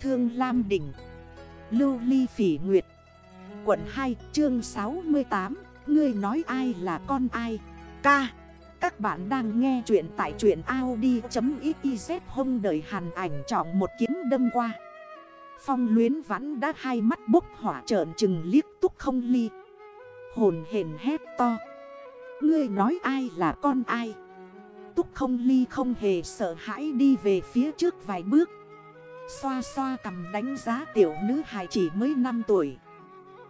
Thương Lam Đỉnh. Lưu Ly Phỉ Nguyệt. Quận 2 chương 68 Ngươi nói ai là con ai? Ca. Các bạn đang nghe chuyện tại chuyện Audi.xyz Hông đời hàn ảnh trọng một kiếm đâm qua. Phong luyến vắn đã hai mắt bốc hỏa trợn chừng liếc túc không ly. Hồn hền hét to. Ngươi nói ai là con ai? Túc không ly không hề sợ hãi đi về phía trước vài bước. Xoa xoa cầm đánh giá tiểu nữ hài chỉ mới 5 tuổi.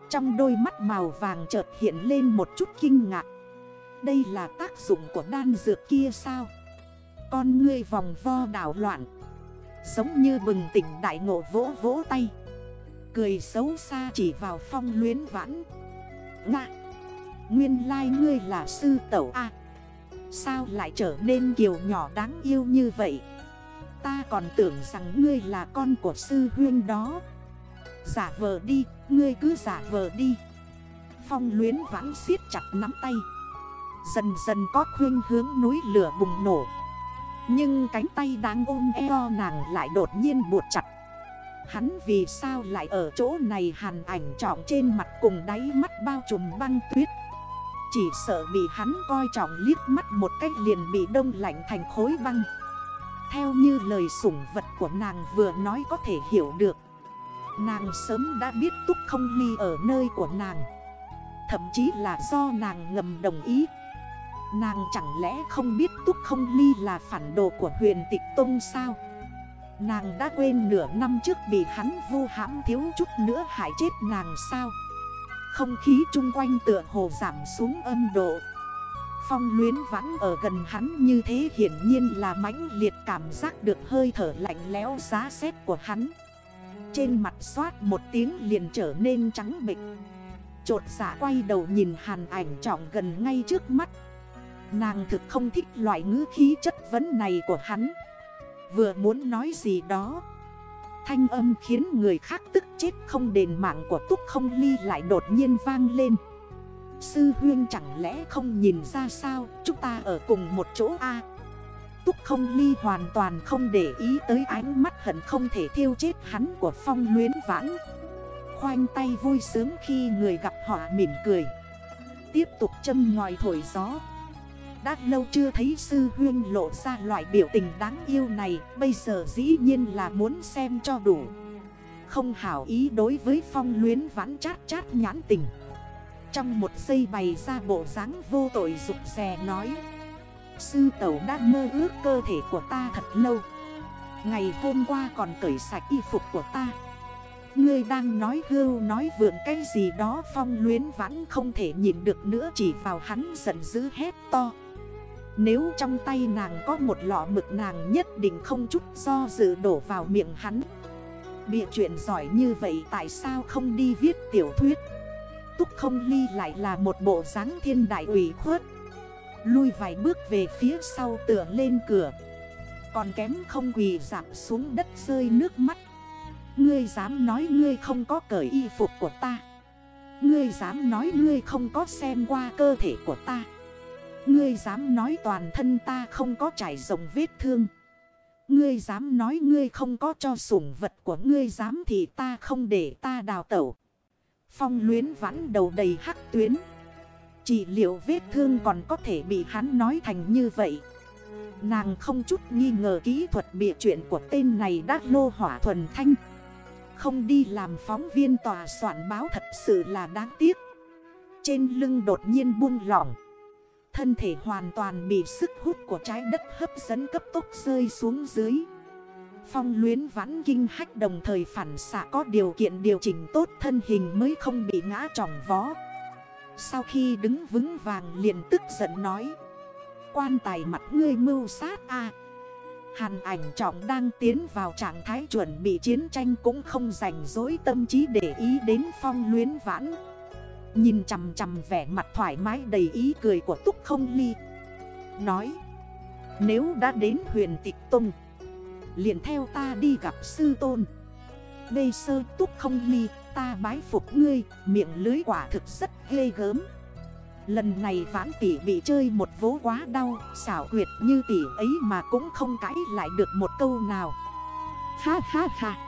Trong đôi mắt màu vàng chợt hiện lên một chút kinh ngạc. Đây là tác dụng của đan dược kia sao? Con ngươi vòng vo đảo loạn. Giống như bừng tỉnh đại ngộ vỗ vỗ tay. Cười xấu xa chỉ vào phong luyến vãn. Ngạ! Nguyên lai ngươi là sư tẩu A. Sao lại trở nên kiều nhỏ đáng yêu như vậy? Ta còn tưởng rằng ngươi là con của sư huyên đó. Giả vờ đi, ngươi cứ giả vờ đi. Phong luyến vãn siết chặt nắm tay. Dần dần có khuyên hướng núi lửa bùng nổ. Nhưng cánh tay đang ôm eo nàng lại đột nhiên buộc chặt. Hắn vì sao lại ở chỗ này hàn ảnh trọng trên mặt cùng đáy mắt bao trùm băng tuyết? Chỉ sợ bị hắn coi trọng liếc mắt một cách liền bị đông lạnh thành khối băng theo như lời sủng vật của nàng vừa nói có thể hiểu được. Nàng sớm đã biết Túc không ly ở nơi của nàng. Thậm chí là do nàng ngầm đồng ý. Nàng chẳng lẽ không biết Túc không ly là phản đồ của huyền tịch Tông sao? Nàng đã quên nửa năm trước bị hắn vu hãm thiếu chút nữa hại chết nàng sao? Không khí chung quanh tựa hồ giảm xuống âm độ. Phong luyến vãn ở gần hắn như thế hiển nhiên là mãnh liệt cảm giác được hơi thở lạnh lẽo giá xét của hắn. Trên mặt xoát một tiếng liền trở nên trắng bịch Chột giả dạ quay đầu nhìn hàn ảnh trọng gần ngay trước mắt. Nàng thực không thích loại ngữ khí chất vấn này của hắn. Vừa muốn nói gì đó, Thanh âm khiến người khác tức chết không đền mạng của túc không ly lại đột nhiên vang lên. Sư huyên chẳng lẽ không nhìn ra sao? Chúng ta ở cùng một chỗ A. Túc không ly hoàn toàn không để ý tới ánh mắt hận không thể thiêu chết hắn của phong luyến vãn. Khoanh tay vui sướng khi người gặp họ mỉm cười. Tiếp tục châm ngòi thổi gió. Đã lâu chưa thấy sư huyên lộ ra loại biểu tình đáng yêu này, Bây giờ dĩ nhiên là muốn xem cho đủ. Không hảo ý đối với phong luyến vãn chát chát nhãn tình trong một giây bày ra bộ dáng vô tội rụt rè nói, Sư tẩu đã mơ ước cơ thể của ta thật lâu. Ngày hôm qua còn cởi sạch y phục của ta. Ngươi đang nói hưu nói vượn cái gì đó phong luyến vãn không thể nhìn được nữa chỉ vào hắn giận dữ hét to. Nếu trong tay nàng có một lọ mực nàng nhất định không chút do dự đổ vào miệng hắn. Bịa chuyện giỏi như vậy tại sao không đi viết tiểu thuyết? Túc không ly lại là một bộ dáng thiên đại ủy khuất. Lui vài bước về phía sau tựa lên cửa. Còn kém không quỳ dạp xuống đất rơi nước mắt. Ngươi dám nói ngươi không có cởi y phục của ta. Ngươi dám nói ngươi không có xem qua cơ thể của ta. Ngươi dám nói toàn thân ta không có trải rộng vết thương. Ngươi dám nói ngươi không có cho sủng vật của ngươi dám thì ta không để ta đào tẩu. Phong luyến vãn đầu đầy hắc tuyến. Chỉ liệu vết thương còn có thể bị hắn nói thành như vậy. Nàng không chút nghi ngờ kỹ thuật bịa chuyện của tên này đã lô hỏa thuần thanh. Không đi làm phóng viên tòa soạn báo thật sự là đáng tiếc. Trên lưng đột nhiên buông lỏng. Thân thể hoàn toàn bị sức hút của trái đất hấp dẫn cấp tốc rơi xuống dưới. Phong luyến vãn kinh hách đồng thời phản xạ có điều kiện điều chỉnh tốt thân hình mới không bị ngã tròng vó. Sau khi đứng vững vàng liền tức giận nói. Quan tài mặt ngươi mưu sát a Hàn ảnh trọng đang tiến vào trạng thái chuẩn bị chiến tranh cũng không dành dối tâm trí để ý đến phong luyến vãn. Nhìn chằm chằm vẻ mặt thoải mái đầy ý cười của Túc không ly. Nói. Nếu đã đến huyền tịch tung liền theo ta đi gặp sư tôn. Bê sơ túc không ly Ta bái phục ngươi, Miệng lưới quả thực rất ghê gớm. Lần này vãn tỷ bị chơi một vố quá đau, Xảo quyệt như tỷ ấy mà cũng không cãi lại được một câu nào. Ha ha ha.